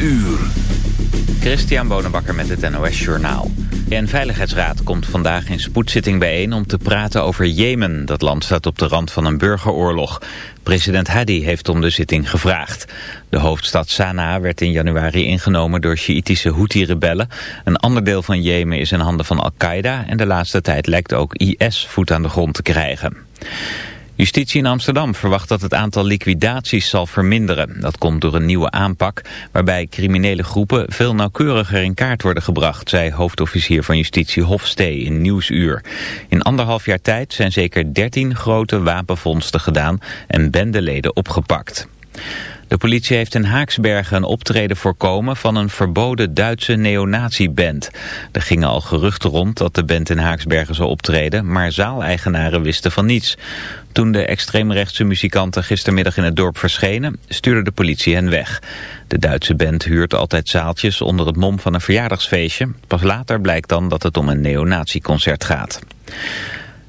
uur. Christian Bonenbakker met het NOS Journaal. De Veiligheidsraad komt vandaag in spoedzitting bijeen om te praten over Jemen. Dat land staat op de rand van een burgeroorlog. President Hadi heeft om de zitting gevraagd. De hoofdstad Sanaa werd in januari ingenomen door Sjiitische Houthi-rebellen. Een ander deel van Jemen is in handen van Al-Qaeda... en de laatste tijd lijkt ook IS voet aan de grond te krijgen. Justitie in Amsterdam verwacht dat het aantal liquidaties zal verminderen. Dat komt door een nieuwe aanpak waarbij criminele groepen veel nauwkeuriger in kaart worden gebracht, zei hoofdofficier van Justitie Hofstee in Nieuwsuur. In anderhalf jaar tijd zijn zeker 13 grote wapenvondsten gedaan en bendeleden opgepakt. De politie heeft in Haaksbergen een optreden voorkomen van een verboden Duitse neonazi-band. Er gingen al geruchten rond dat de band in Haaksbergen zou optreden, maar zaaleigenaren wisten van niets. Toen de extreemrechtse muzikanten gistermiddag in het dorp verschenen, stuurde de politie hen weg. De Duitse band huurt altijd zaaltjes onder het mom van een verjaardagsfeestje. Pas later blijkt dan dat het om een neonazi-concert gaat.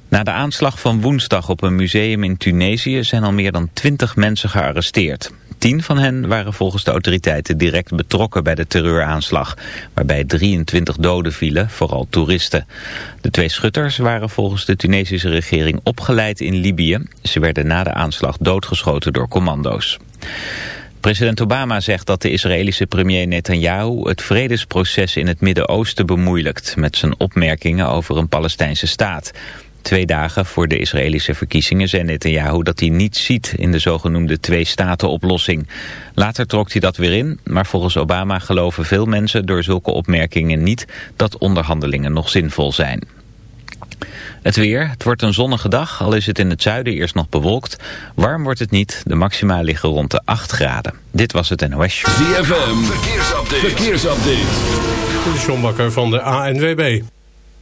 Na de aanslag van woensdag op een museum in Tunesië zijn al meer dan twintig mensen gearresteerd. Tien van hen waren volgens de autoriteiten direct betrokken bij de terreuraanslag, waarbij 23 doden vielen, vooral toeristen. De twee schutters waren volgens de Tunesische regering opgeleid in Libië. Ze werden na de aanslag doodgeschoten door commando's. President Obama zegt dat de Israëlische premier Netanyahu het vredesproces in het Midden-Oosten bemoeilijkt met zijn opmerkingen over een Palestijnse staat. Twee dagen voor de Israëlische verkiezingen zei Netanyahu dat hij niets ziet in de zogenoemde twee-staten-oplossing. Later trok hij dat weer in, maar volgens Obama geloven veel mensen door zulke opmerkingen niet dat onderhandelingen nog zinvol zijn. Het weer, het wordt een zonnige dag, al is het in het zuiden eerst nog bewolkt. Warm wordt het niet, de maxima liggen rond de 8 graden. Dit was het NOS Show. ZFM, verkeersupdate. verkeersupdate. De John Bakker van de ANWB.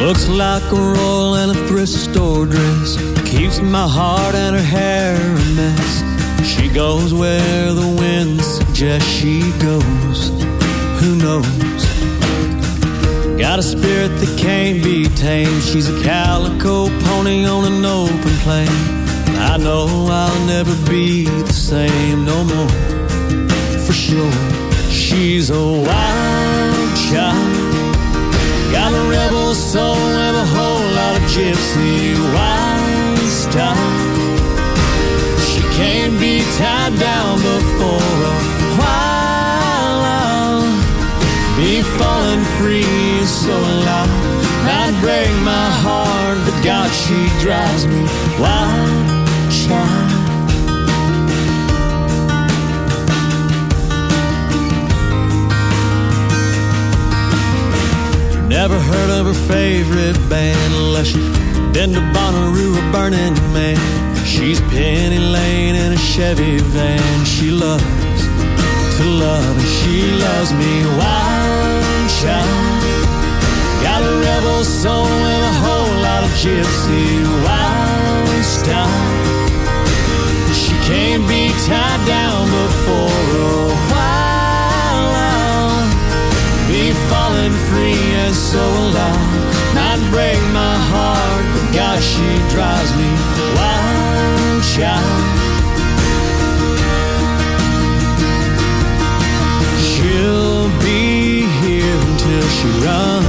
Looks like a roll in a thrift store dress. Keeps my heart and her hair a mess. She goes where the wind suggests she goes. Who knows? Got a spirit that can't be tamed. She's a calico pony on an open plain. I know I'll never be the same no more. For sure, she's a wild child. Got a rebel soul and a whole lot of gypsy wild style. She can't be tied down before a while. I'll be falling free so loud. Might break my heart, but God, she drives me wild, Never heard of her favorite band unless you've been to Bonnaroo or Burning Man. She's Penny Lane in a Chevy van. She loves to love and she loves me wild child. Got a rebel soul and a whole lot of gypsy wild style. She can't be tied down before a while. I'll be falling free and so alive. Not break my heart, but God, she drives me wild, child. She'll be here until she runs.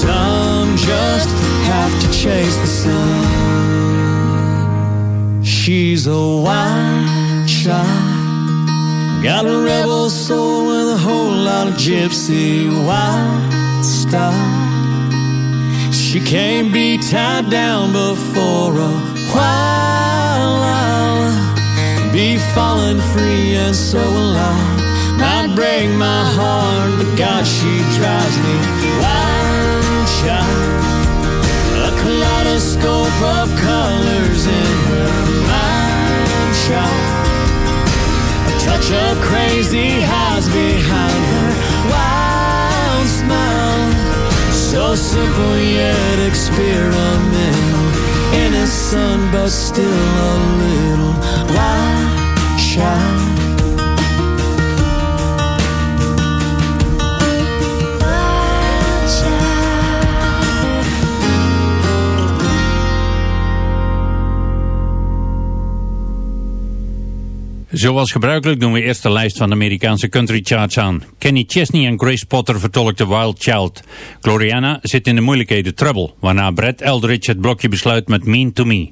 Some just have to chase the sun. She's a wild child. Got a rebel soul with a whole lot of gypsy wild style. She can't be tied down before a while. I'll be falling free and so alive. Might break my heart, but God, she drives me wild, child. A kaleidoscope of colors in her mind, child. A crazy hides behind her wild smile. So simple yet experimental. Innocent but still a little wild child. Zoals gebruikelijk doen we eerst de lijst van de Amerikaanse country charts aan. Kenny Chesney en Grace Potter vertolkten Wild Child. Gloriana zit in de moeilijkheden Trouble, waarna Brad Eldridge het blokje besluit met Mean to Me.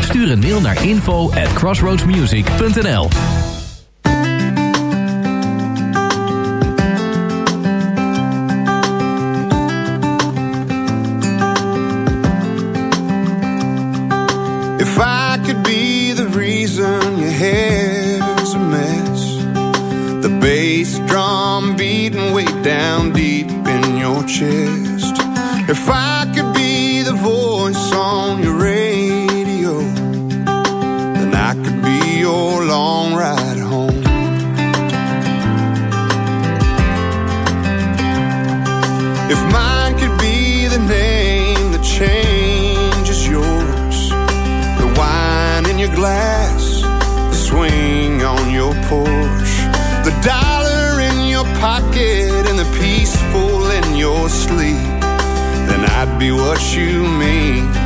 Stuur een mail naar info at crossroadsmusic.nl If I could be the reason your hair's a mess, the bass drum beating way down deep in your chest. If I pocket, and the peaceful in your sleep, then I'd be what you mean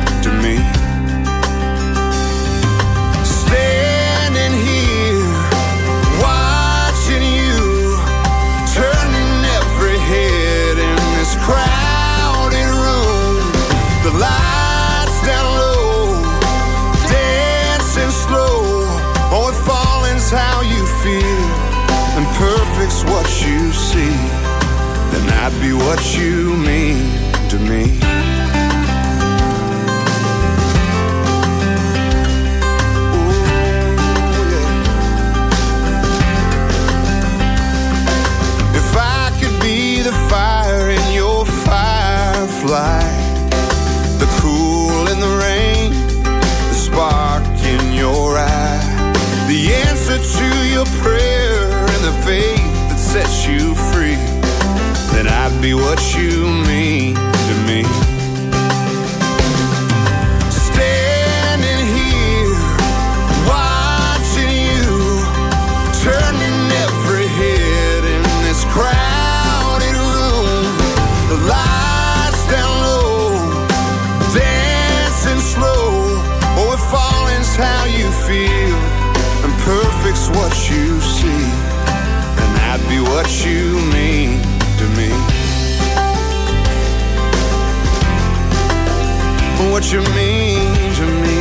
be what you mean to me. If I could be the fire in your firefly, the cool in the rain, the spark in your eye, the answer to your prayer, and the faith that sets you be what you mean to me. Standing here, watching you, turning every head in this crowded room. The lights down low, dancing slow. Oh, if falling's how you feel, and perfect's what you see, then I'd be what you mean to me. What you mean to me.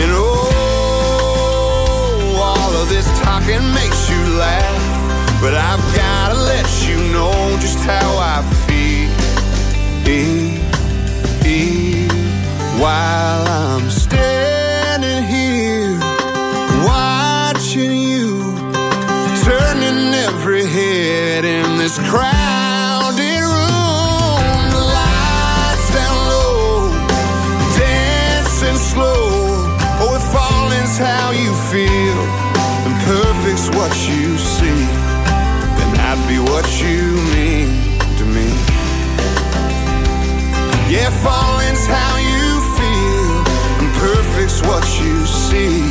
And oh, all of this talking makes you laugh. But I've gotta let you know just how I feel. While I'm standing here, watching you, turning every head in this crowded Yeah, falling's how you feel, and perfect's what you see,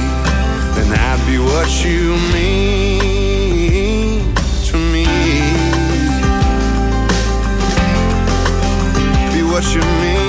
then I'd be what you mean to me. Be what you mean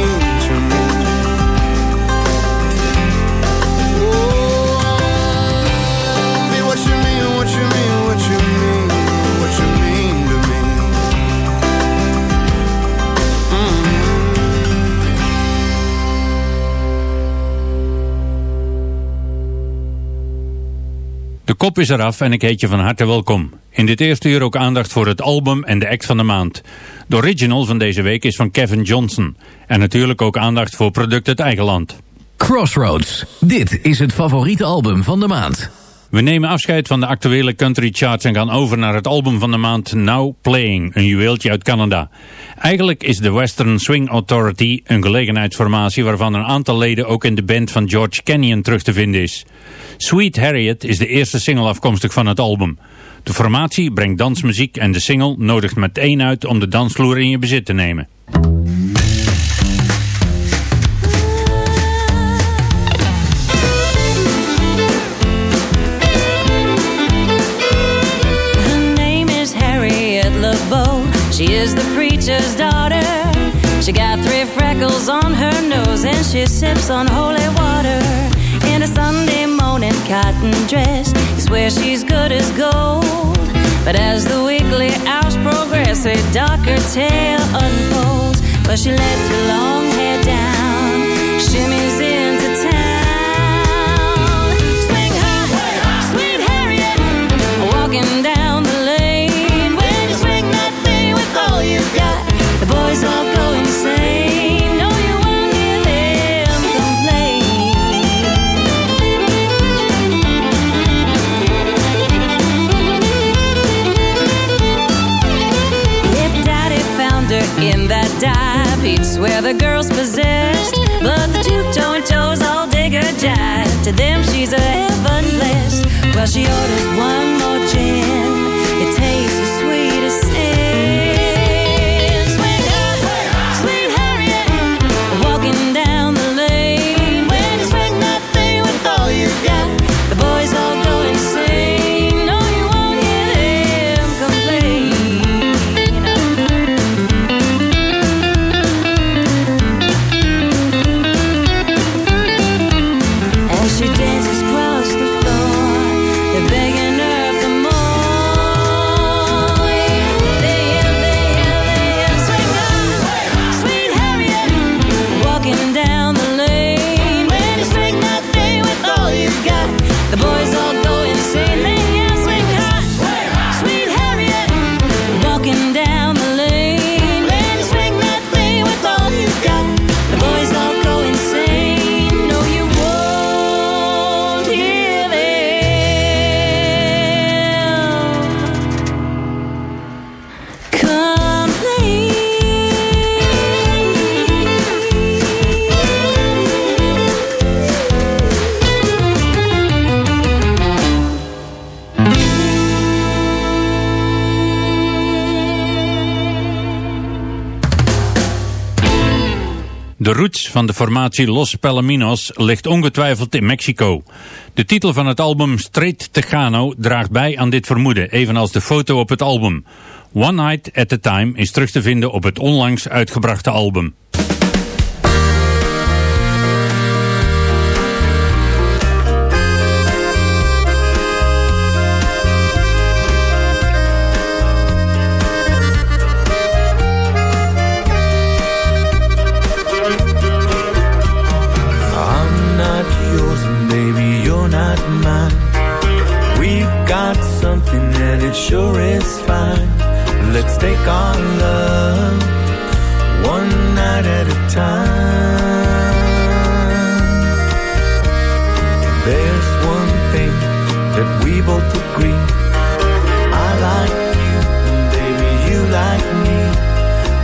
kop is eraf en ik heet je van harte welkom. In dit eerste uur ook aandacht voor het album en de act van de maand. De original van deze week is van Kevin Johnson. En natuurlijk ook aandacht voor product uit eigen land. Crossroads. Dit is het favoriete album van de maand. We nemen afscheid van de actuele country charts en gaan over naar het album van de maand Now Playing, een juweeltje uit Canada. Eigenlijk is de Western Swing Authority een gelegenheidsformatie waarvan een aantal leden ook in de band van George Canyon terug te vinden is. Sweet Harriet is de eerste single afkomstig van het album. De formatie brengt dansmuziek en de single nodigt meteen uit om de dansvloer in je bezit te nemen. freckles on her nose and she sips on holy water in a Sunday morning cotton dress. is swear she's good as gold, but as the weekly hours progress, a darker tale unfolds. But she lets her long hair down, shimmies in. where the girl's possessed. But the two-toed toes all dig her jive. To them, she's a heaven blessed. Well, she orders one more. formatie Los Palominos ligt ongetwijfeld in Mexico. De titel van het album Straight Tejano draagt bij aan dit vermoeden, evenals de foto op het album. One Night at a Time is terug te vinden op het onlangs uitgebrachte album. sure is fine. Let's take on love one night at a time. There's one thing that we both agree. I like you, and baby, you like me.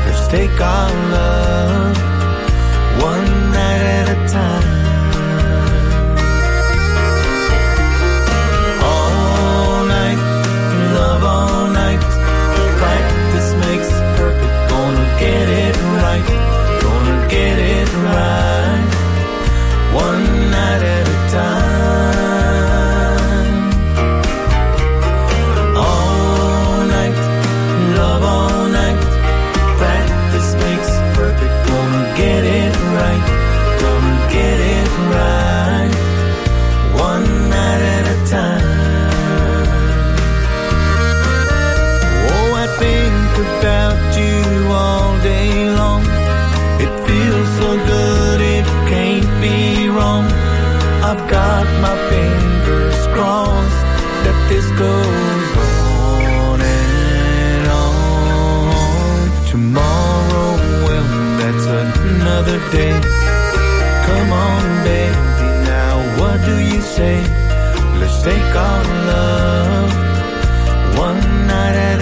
Let's take on love say, let's take our love one night at a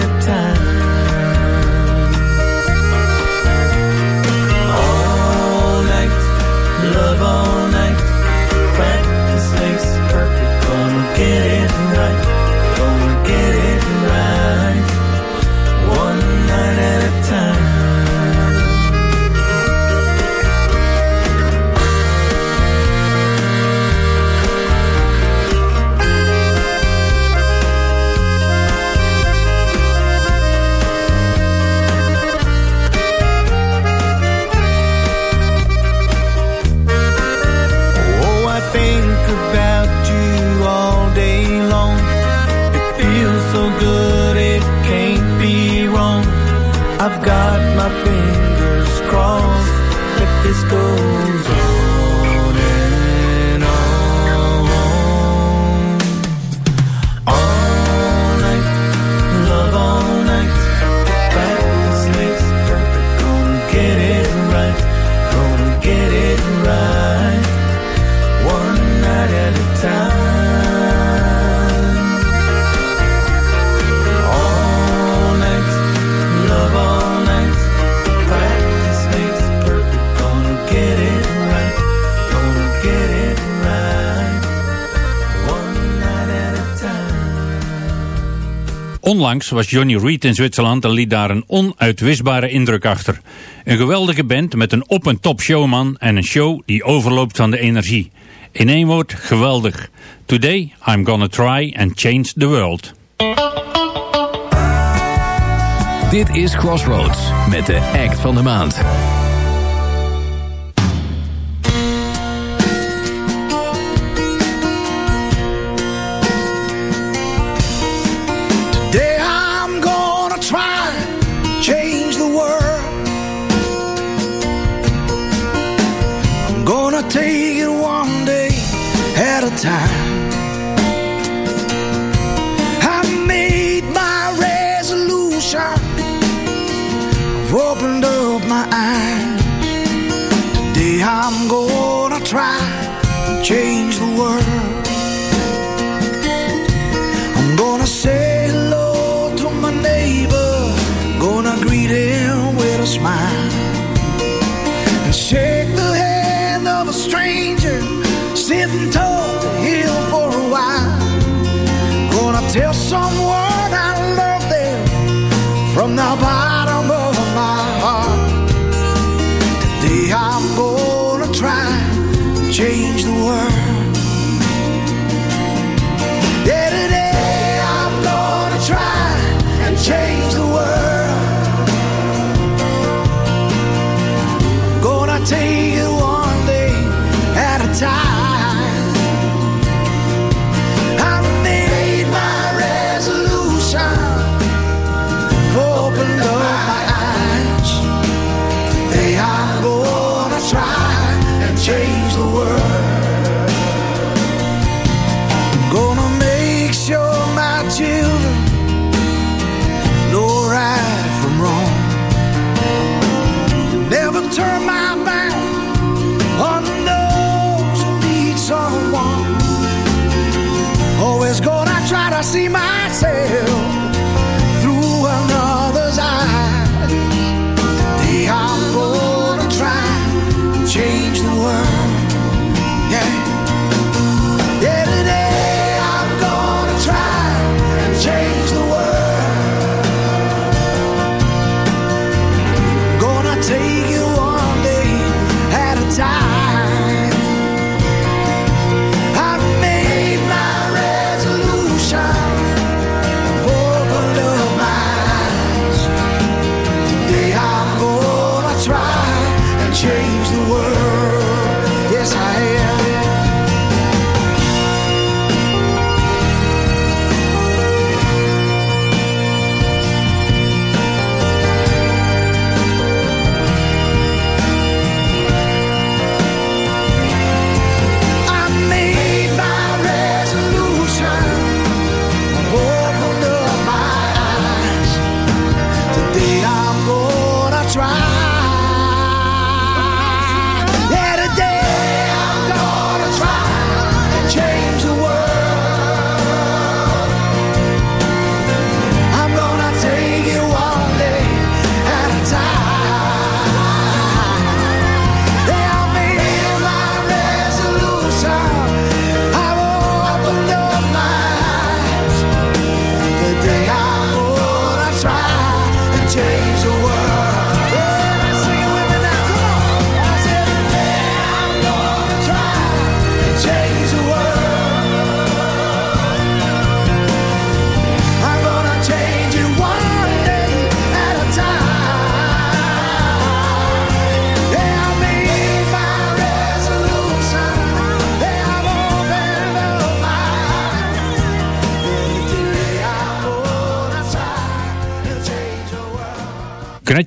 Onlangs was Johnny Reed in Zwitserland en liet daar een onuitwisbare indruk achter. Een geweldige band met een op- en top showman en een show die overloopt van de energie. In één woord, geweldig. Today I'm gonna try and change the world. Dit is Crossroads met de act van de maand. take it one day at a time.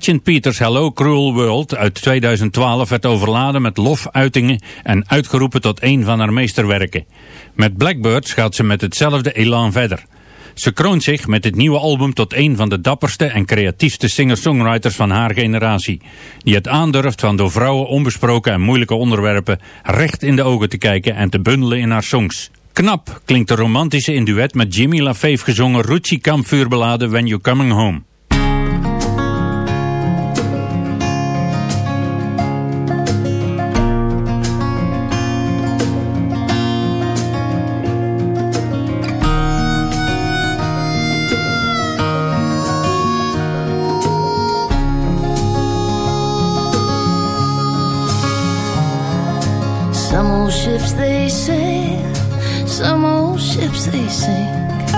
Gretchen Peters' Hello Cruel World uit 2012 werd overladen met lofuitingen en uitgeroepen tot een van haar meesterwerken. Met Blackbirds gaat ze met hetzelfde elan verder. Ze kroont zich met dit nieuwe album tot een van de dapperste en creatiefste singer-songwriters van haar generatie. Die het aandurft van door vrouwen onbesproken en moeilijke onderwerpen recht in de ogen te kijken en te bundelen in haar songs. Knap klinkt de romantische in duet met Jimmy LaFave gezongen Rucci kampvuurbeladen When You're Coming Home. Sink.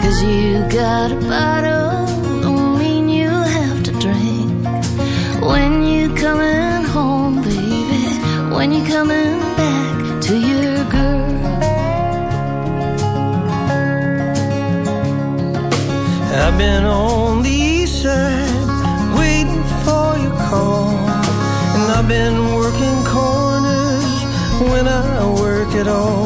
Cause you got a bottle, don't mean you have to drink. When you coming home, baby, when you coming back to your girl. I've been on the east side waiting for your call, and I've been working corners when I work at all.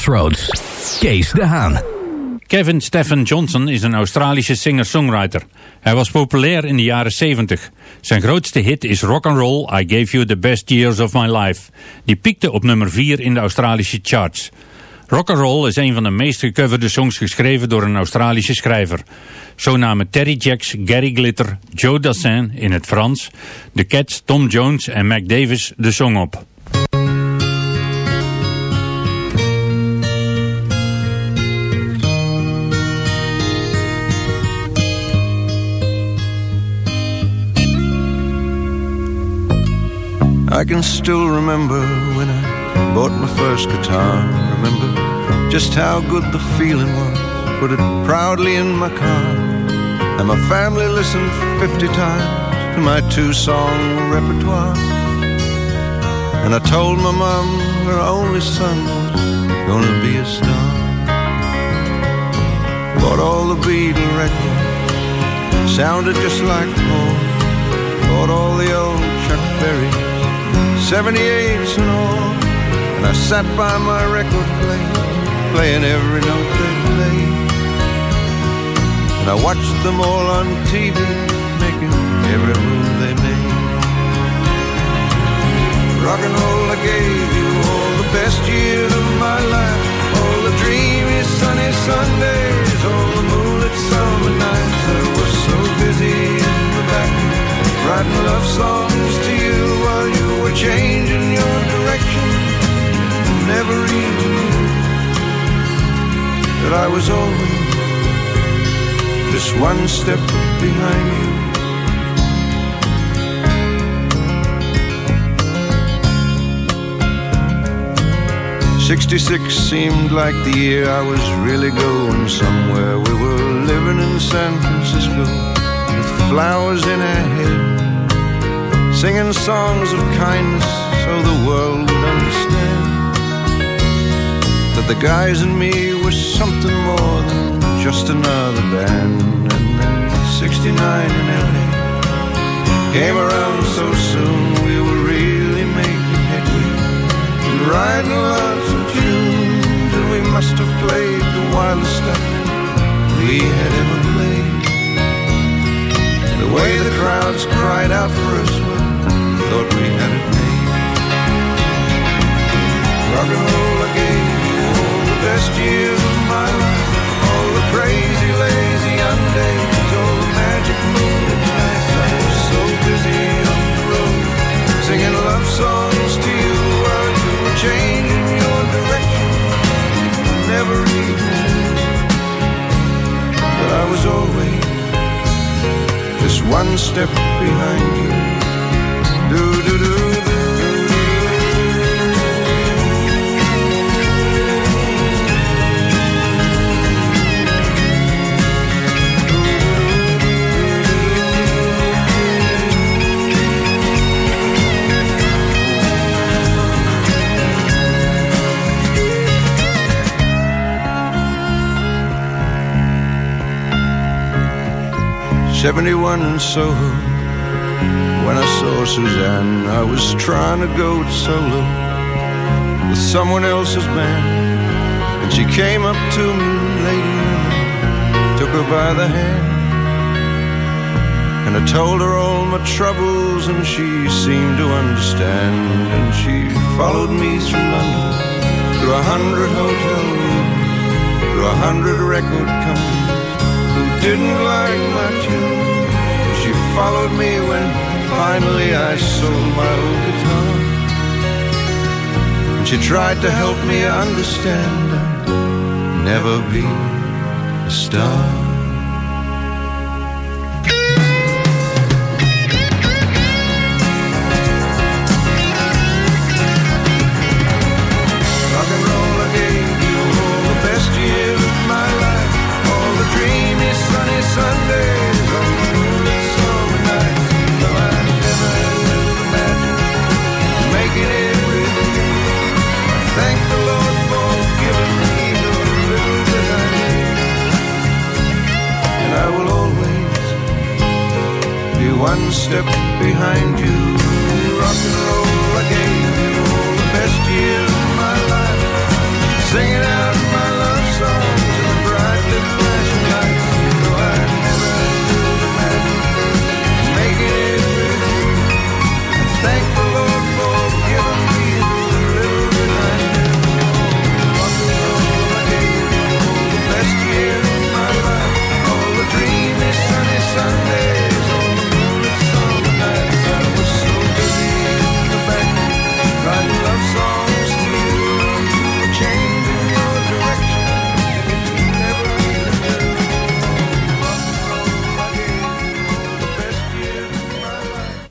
Crossroads. Kees de Haan. Kevin Stephen Johnson is een Australische singer-songwriter. Hij was populair in de jaren 70. Zijn grootste hit is Rock and Roll I Gave You the Best Years of My Life. Die piekte op nummer 4 in de Australische charts. Rock and Roll is een van de meest gecoverde songs geschreven door een Australische schrijver. Zo namen Terry Jacks, Gary Glitter, Joe Dassin in het Frans, The Cats, Tom Jones en Mac Davis de song op. I can still remember when I bought my first guitar. Remember just how good the feeling was. Put it proudly in my car. And my family listened 50 times to my two song repertoire. And I told my mom her only son was gonna be a star. Bought all the Beatle records, sounded just like Paul. Bought all the old Chuck Berry 78s and all. And I sat by my record player, playing every note they played. And I watched them all on TV, making every move they made. Rock and roll, I gave you all the best years of my life. All the dreamy sunny Sundays, all the moonlit summer nights. I was so busy in the back, love songs to you while you were changing your direction. Never even knew that I was always just one step behind you. Sixty-six seemed like the year I was really going somewhere. We were living in San Francisco flowers in our hair, singing songs of kindness so the world would understand that the guys and me were something more than just another band. And then 69 in LA came around so soon, we were really making headway and writing lots of tunes, and we must have played the wildest stuff we had ever. The way the crowds cried out for us, well, thought we had it made. Rock and roll, you all the best years of my life. All the crazy, lazy young days, all the magic moonlit nights. I was so busy on the road, singing love songs to you while you were changing your direction. Never even that I was always one step behind you. Do do do do. Seventy-one in Soho. When I saw Suzanne, I was trying to go solo with someone else's band, and she came up to me, lady, and took her by the hand, and I told her all my troubles, and she seemed to understand, and she followed me through London, through a hundred hotel rooms, through a hundred record companies who didn't like my tune. Followed me when finally I sold my old guitar. And she tried to help me understand I'd never be a star. One step behind you. Rock and roll,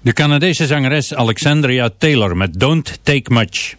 De Canadese zangeres Alexandria Taylor met Don't Take Much.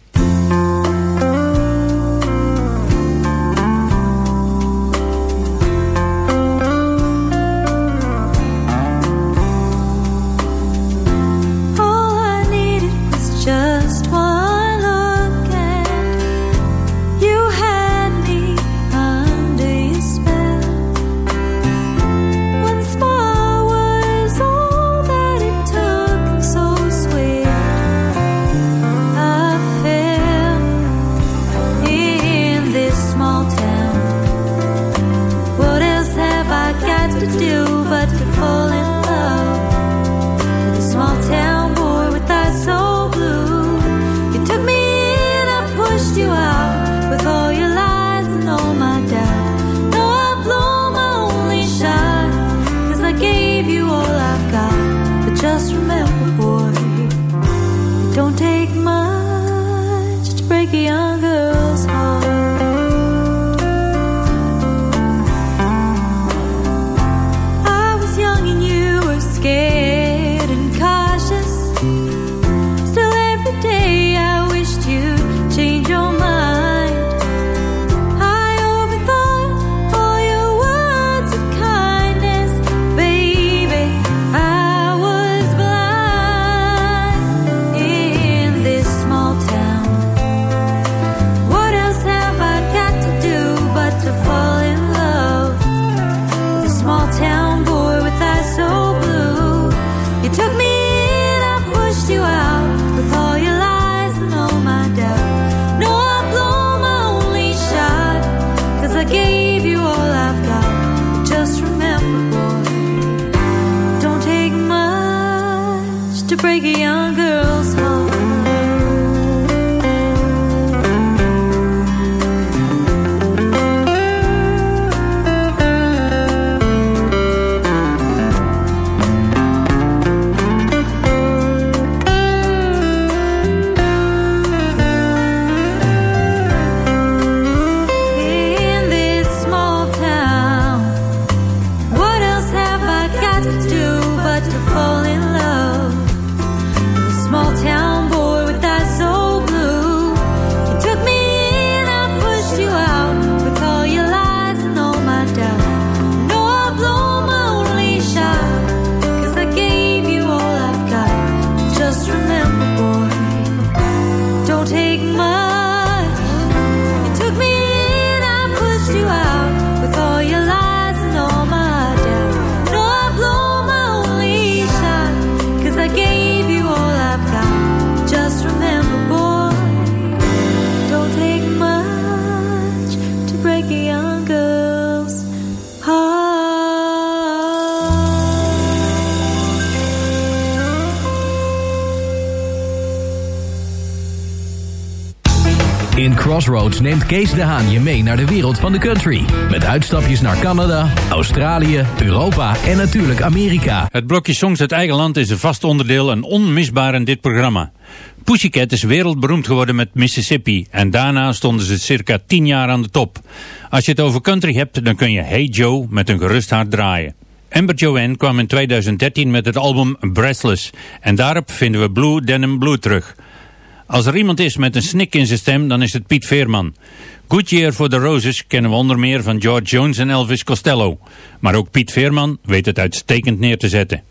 Neemt Kees de Haan je mee naar de wereld van de country. Met uitstapjes naar Canada, Australië, Europa en natuurlijk Amerika. Het blokje Songs uit eigen land is een vast onderdeel en onmisbaar in dit programma. Pussycat is wereldberoemd geworden met Mississippi en daarna stonden ze circa 10 jaar aan de top. Als je het over country hebt, dan kun je Hey Joe met een gerust hart draaien. Amber Joanne kwam in 2013 met het album Breathless en daarop vinden we Blue Denim Blue terug. Als er iemand is met een snik in zijn stem, dan is het Piet Veerman. Good Year for the Roses kennen we onder meer van George Jones en Elvis Costello. Maar ook Piet Veerman weet het uitstekend neer te zetten.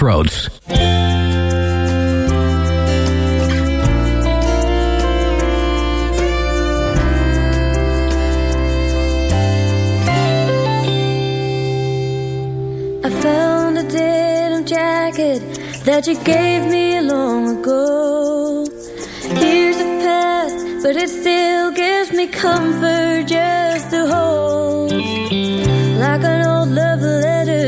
Crossroads. that you gave me long ago. here's a past but it still gives me comfort just to hold, like an old love letter.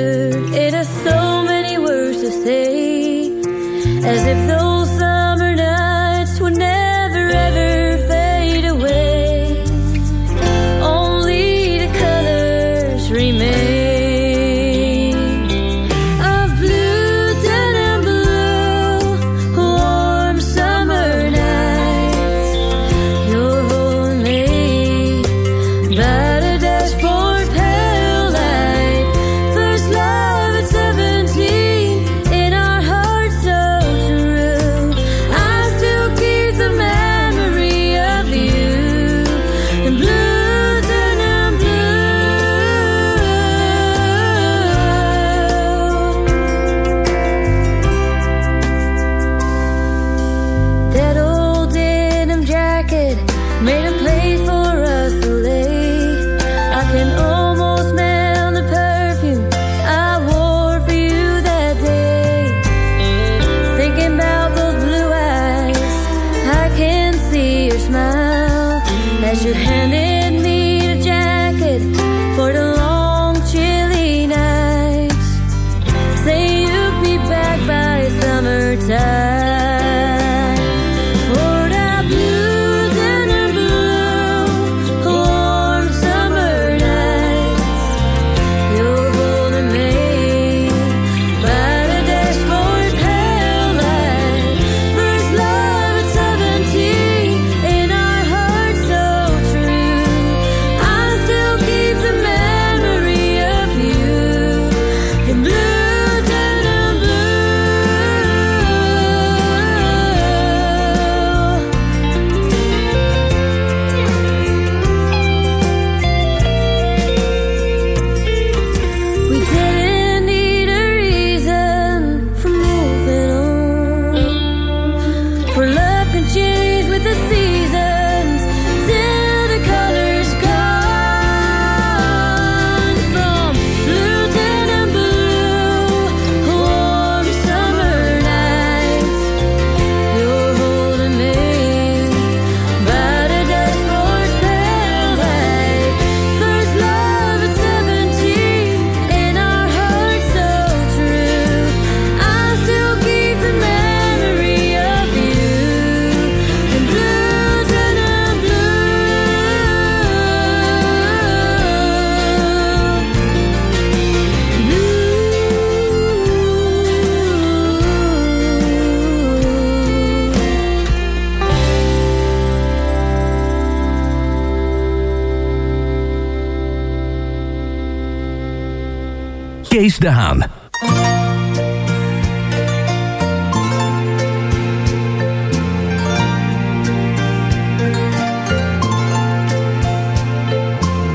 de Haan.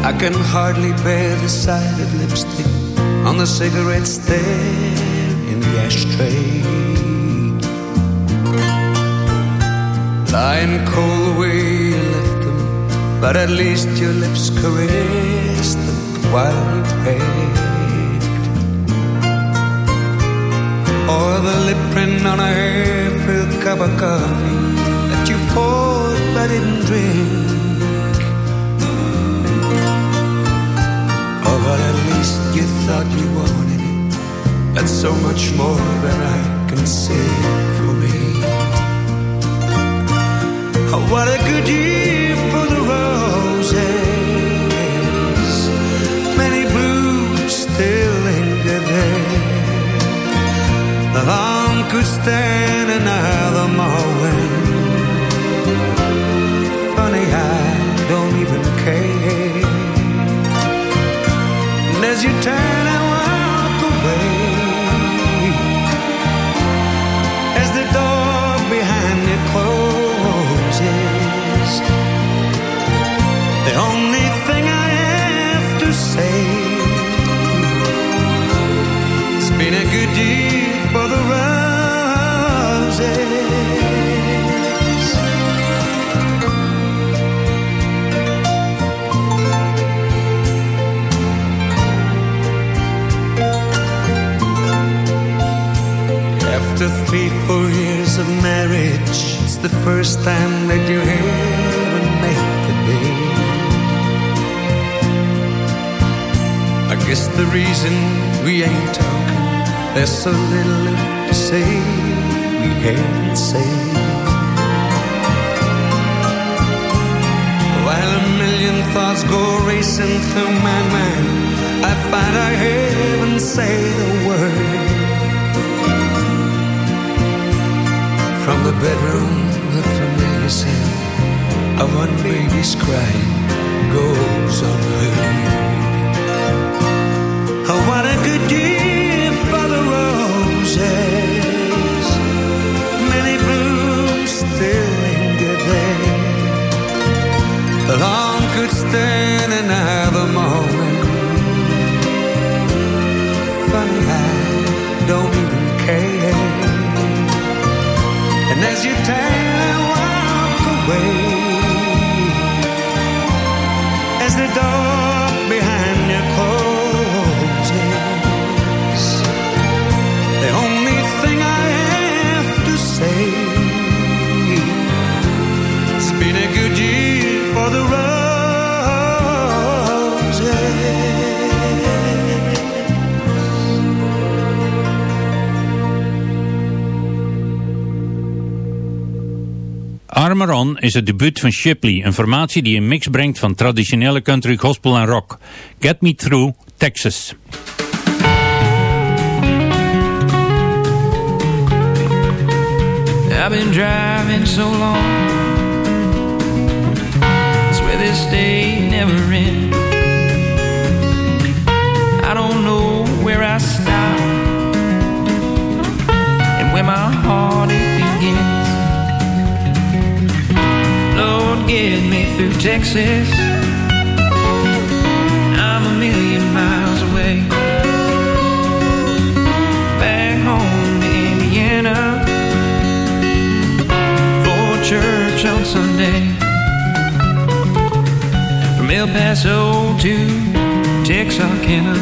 I can hardly bear the sight of lipstick on the cigarette there in the ashtray. Lying cold the way you left them, but at least your lips caress on a half-filled cup of coffee that you poured but didn't drink. Oh, but at least you thought you wanted it. That's so much more than I can say for me. Oh, what a good year! could stand and I faithful years of marriage, it's the first time that you ever made the day. I guess the reason we ain't talking, there's so little left to say, we to say. While a million thoughts go racing through my mind, I find I haven't say the word. From the bedroom, the familiar sound of one baby's crying Is het debuut van Shipley, een formatie die een mix brengt van traditionele country, gospel en rock. Get Me Through Texas. I've been driving so long. Swear this day never ends. I don't know where I stop and where my heart it get me through Texas. I'm a million miles away. Back home to Indiana for church on Sunday. From El Paso to Texarkana,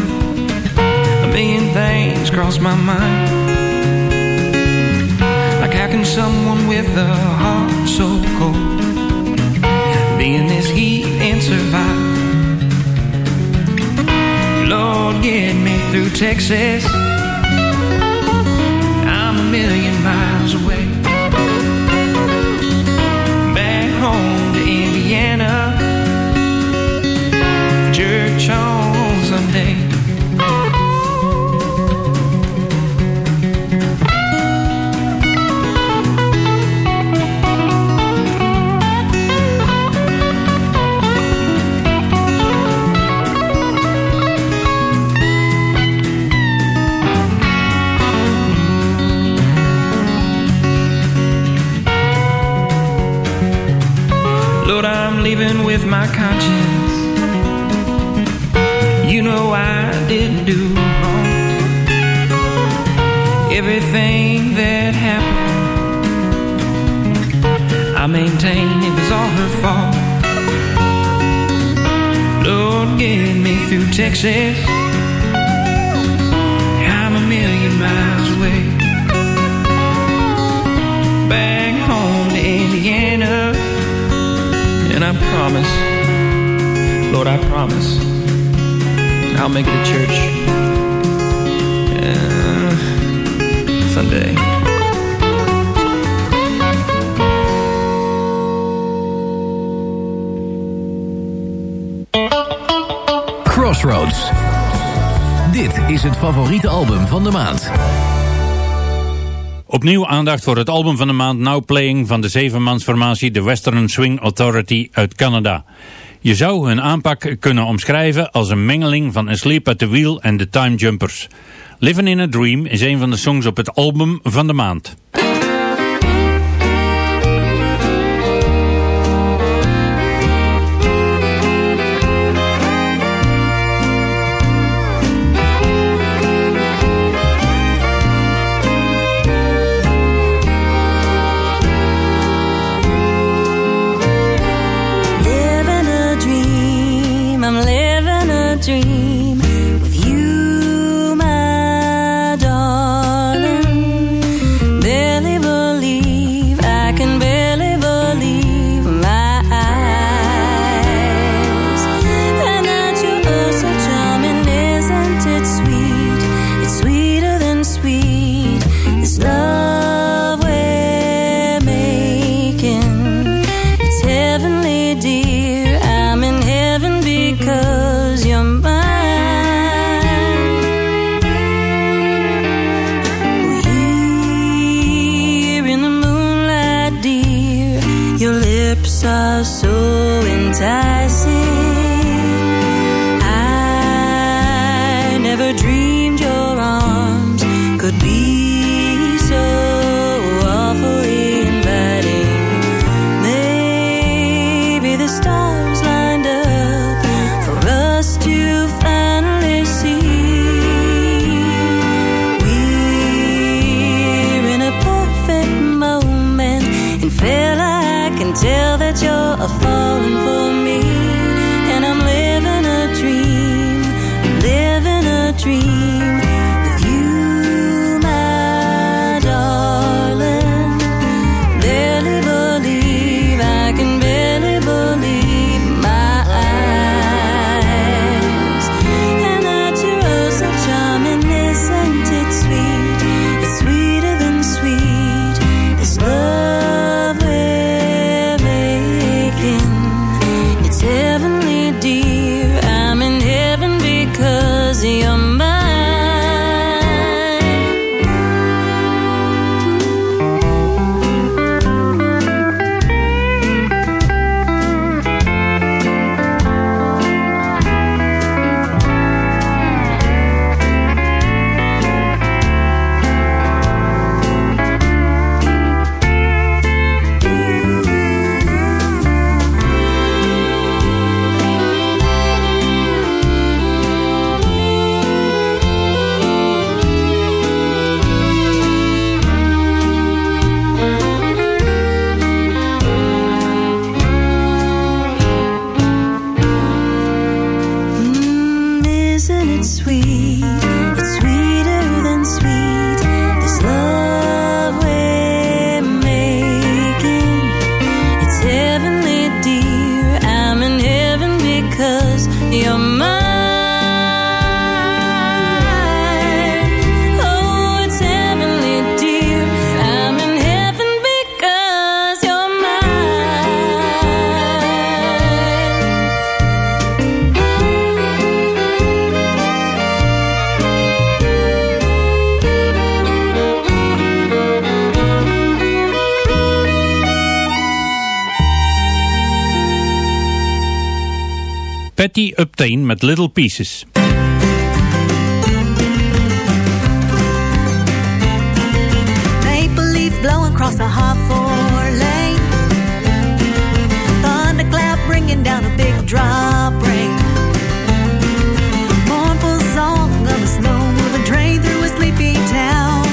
a million things cross my mind. Like how can someone with a heart so cold in this heat and survive? Lord, get me through Texas. With my conscience. You know I didn't do wrong. Everything that happened, I maintain it was all her fault. Lord, get me through Texas. I promise, Lord, I promise, I'll make it church uh, someday. Crossroads. Dit is het favoriete album van de maand. Opnieuw aandacht voor het album van de maand Now Playing van de zevenmansformatie The Western Swing Authority uit Canada. Je zou hun aanpak kunnen omschrijven als een mengeling van Asleep at the Wheel en The Time Jumpers. Living in a Dream is een van de songs op het album van de maand. Patty Uptain met Little Pieces. Maple leaf blowing across a hot four lane. Thundercloud bringing down a big drop rain Mournful song of a snow-moving train through a sleepy town.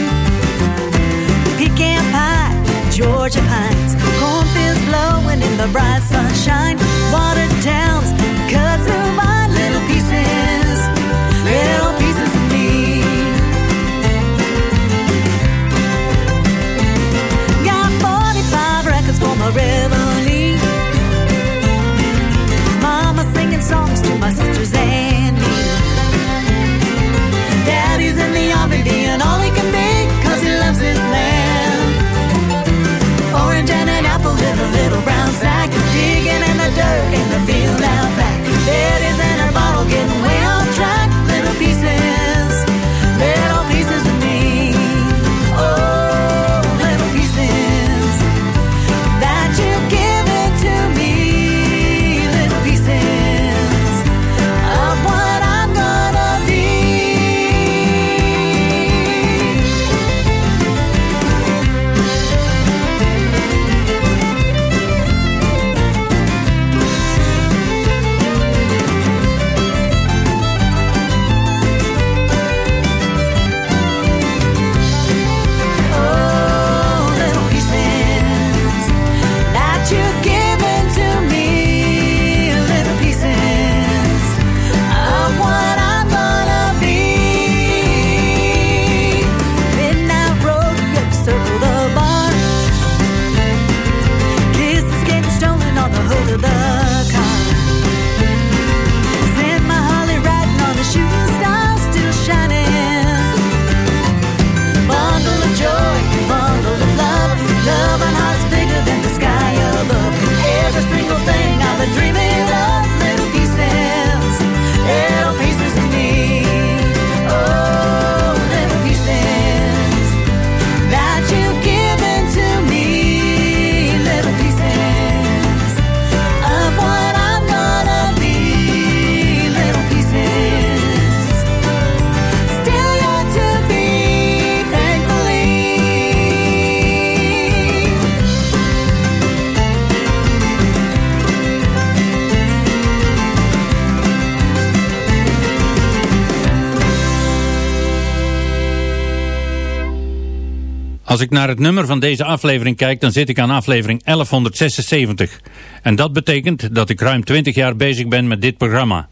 Pecan pie, Georgia pines. Cornfields blowing in the bright sunshine. Water ik naar het nummer van deze aflevering kijk, dan zit ik aan aflevering 1176. En dat betekent dat ik ruim 20 jaar bezig ben met dit programma.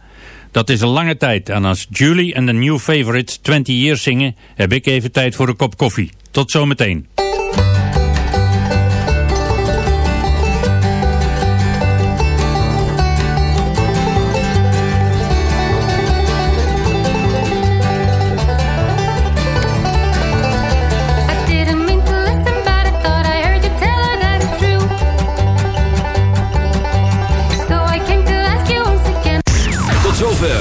Dat is een lange tijd en als Julie en de New Favorites 20 years zingen, heb ik even tijd voor een kop koffie. Tot zometeen.